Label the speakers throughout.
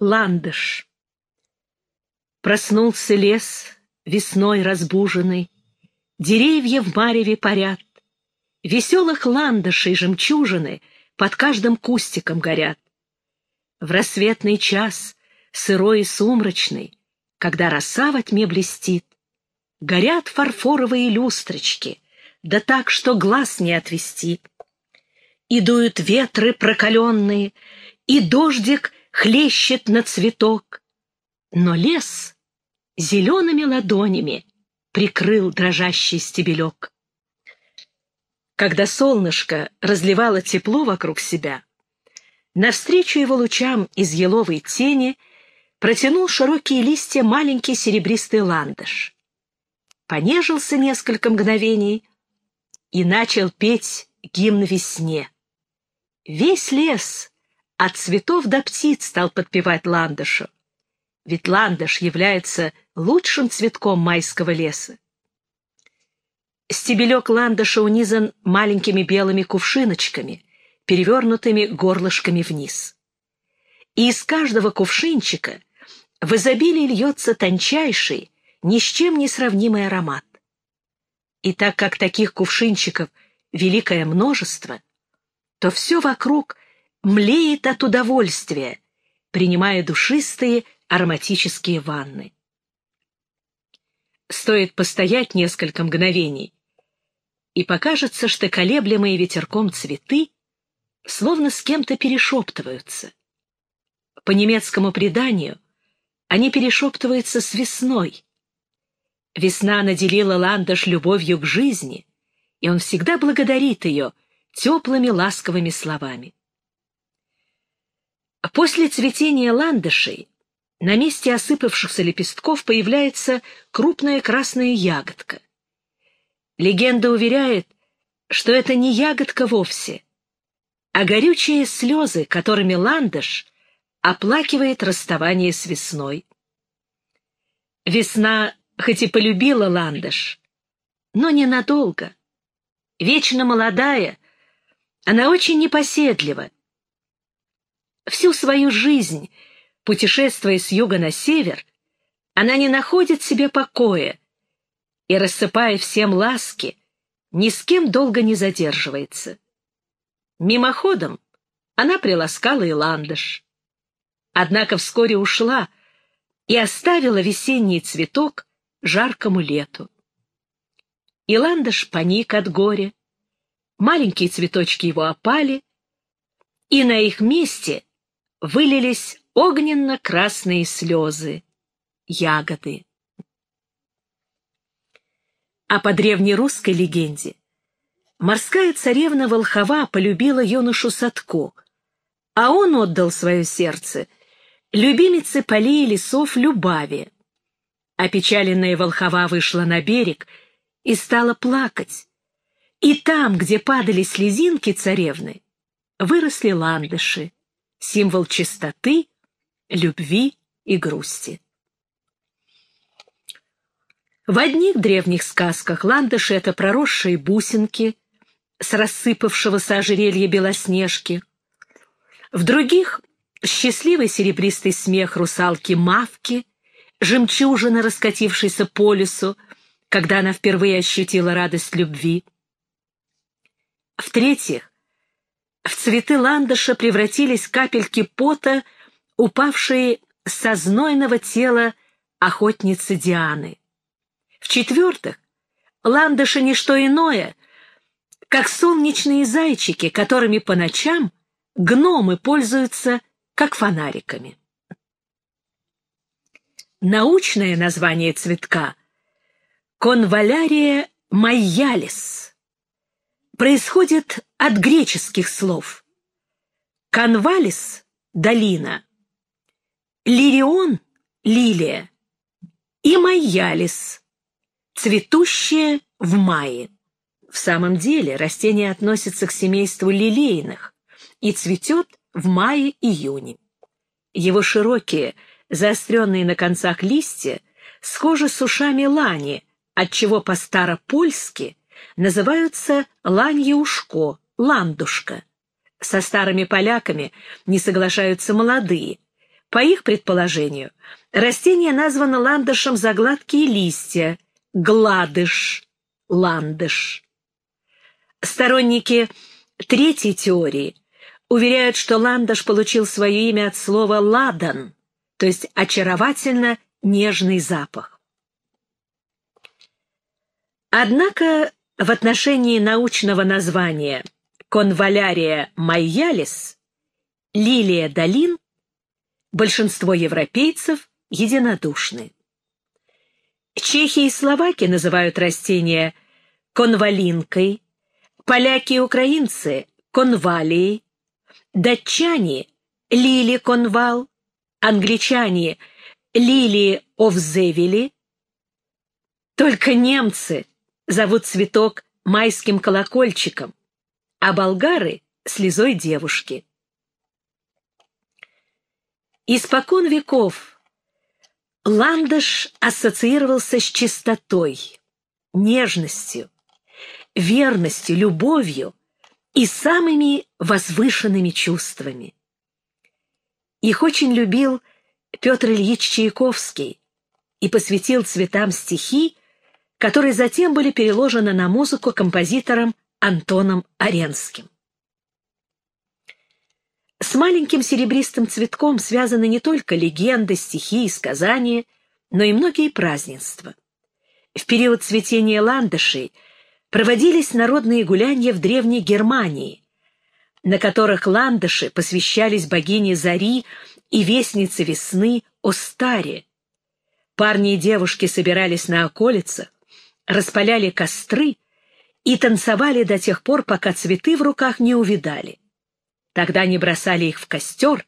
Speaker 1: Ландыш. Проснулся лес, весной разбуженный, Деревья в мареве парят, Веселых ландышей жемчужины Под каждым кустиком горят. В рассветный час, сырой и сумрачный, Когда роса во тьме блестит, Горят фарфоровые люстрочки, Да так, что глаз не отвести. И дуют ветры прокаленные, И дождик хлещет на цветок. Но лес зелеными ладонями прикрыл дрожащий стебелек. Когда солнышко разливало тепло вокруг себя, навстречу его лучам из еловой тени протянул широкие листья маленький серебристый ландыш. Понежился несколько мгновений и начал петь гимн весне. Весь лес от цветов до птиц стал подпевать ландышу. Ведь ландыш является лучшим цветком майского леса. Стебелек ландыша унизан маленькими белыми кувшиночками, перевернутыми горлышками вниз. И из каждого кувшинчика в изобилии льется тончайший, ни с чем не сравнимый аромат. И так как таких кувшинчиков великое множество, то все вокруг млеет от удовольствия, принимая душистые ароматические ванны. Стоит постоять несколько мгновений, и покажется, что колеблемые ветерком цветы словно с кем-то перешептываются. По немецкому преданию они перешептываются с весной. Весна наделила Ландыш любовью к жизни, и он всегда благодарит ее теплыми ласковыми словами. После цветения ландышей на месте осыпавшихся лепестков появляется крупная красная ягодка. Легенда уверяет, что это не ягодка вовсе, а горючие слезы, которыми ландыш оплакивает расставание с весной. Весна хоть и полюбила ландыш, но ненадолго. Вечно молодая, она очень непоседлива Всю свою жизнь, путешествуя с юга на север, она не находит себе покоя и, рассыпая всем ласки, ни с кем долго не задерживается. Мимоходом она приласкала и ландыш. Однако вскоре ушла и оставила весенний цветок жаркому лету. И ландыш паник от горя, маленькие цветочки его опали, и на их месте вылились огненно-красные слезы, ягоды. А по древнерусской легенде морская царевна Волхова полюбила юношу Садко, а он отдал свое сердце любимице полей и лесов Любави. Опечаленная Волхова вышла на берег и стала плакать. И там, где падали слезинки царевны, выросли ландыши символ чистоты, любви и грусти. В одних древних сказках ландыши — это проросшие бусинки с рассыпавшегося ожерелья белоснежки, в других — счастливый серебристый смех русалки Мавки, жемчужина, раскатившейся по лесу, когда она впервые ощутила радость любви. В-третьих, в цветы ландыша превратились капельки пота, упавшие со знойного тела охотницы Дианы. В-четвертых, ландыши — не что иное, как солнечные зайчики, которыми по ночам гномы пользуются как фонариками. Научное название цветка — конвалярия майялис происходит от греческих слов. Канвалис — долина, лирион — лилия и майялис — цветущая в мае. В самом деле растение относится к семейству лилейных и цветет в мае-июне. Его широкие, заостренные на концах листья схожи с ушами лани, отчего по-старопольски называются ланье-ушко, ландушка. Со старыми поляками не соглашаются молодые, По их предположению, растение названо ландышем за гладкие листья, гладыш, ландыш. Сторонники третьей теории уверяют, что ландыш получил свое имя от слова «ладан», то есть очаровательно нежный запах. Однако в отношении научного названия конвалярия майялис, лилия долин, большинство европейцев единодушны. Чехи и словаки называют растение конвалинкой, поляки и украинцы — конвалией, датчане — лили-конвал, англичане — лили-овзевели. Только немцы зовут цветок майским колокольчиком, а болгары — слезой девушки. Испокон веков ландыш ассоциировался с чистотой, нежностью, верностью, любовью и самыми возвышенными чувствами. Их очень любил Петр Ильич Чайковский и посвятил цветам стихи, которые затем были переложены на музыку композитором Антоном Аренским. С маленьким серебристым цветком связаны не только легенды, стихи и сказания, но и многие празднества. В период цветения ландышей проводились народные гуляния в Древней Германии, на которых ландыши посвящались богине Зари и вестнице весны Остаре. Парни и девушки собирались на околицах, распаляли костры и танцевали до тех пор, пока цветы в руках не увидали. Тогда они бросали их в костер,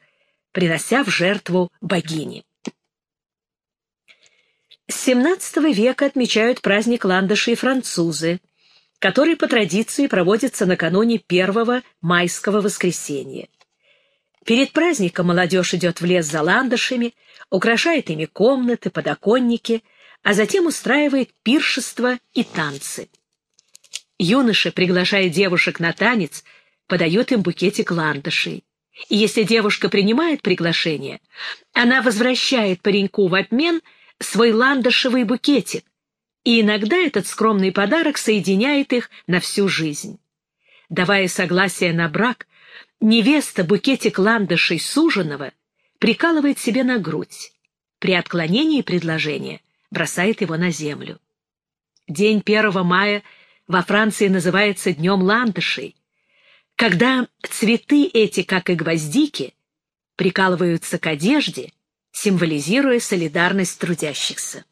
Speaker 1: принося в жертву богине. С XVII века отмечают праздник ландышей французы — который по традиции проводится накануне первого майского воскресенья. Перед праздником молодежь идет в лес за ландышами, украшает ими комнаты, подоконники, а затем устраивает пиршество и танцы. Юноша, приглашая девушек на танец, подает им букетик ландышей. И если девушка принимает приглашение, она возвращает пареньку в обмен свой ландышевый букетик, и иногда этот скромный подарок соединяет их на всю жизнь. Давая согласие на брак, невеста букетик ландышей суженого прикалывает себе на грудь. При отклонении предложения бросает его на землю. День 1 мая во Франции называется Днем ландышей, когда цветы эти, как и гвоздики, прикалываются к одежде, символизируя солидарность трудящихся.